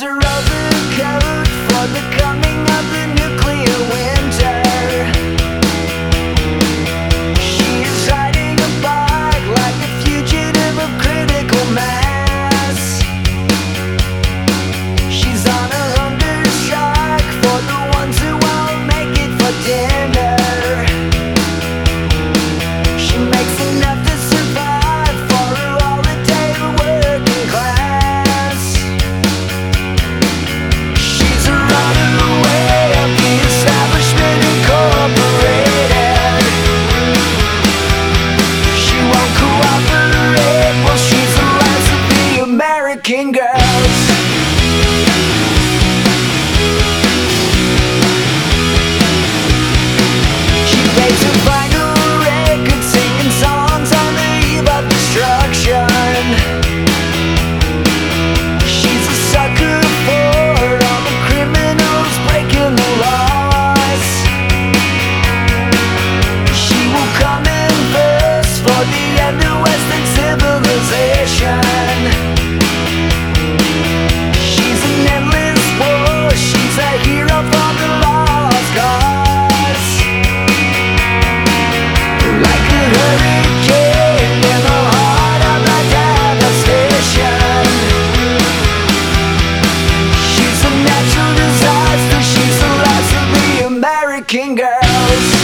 A are coat for the coming of the nuclear winter. else. working girls.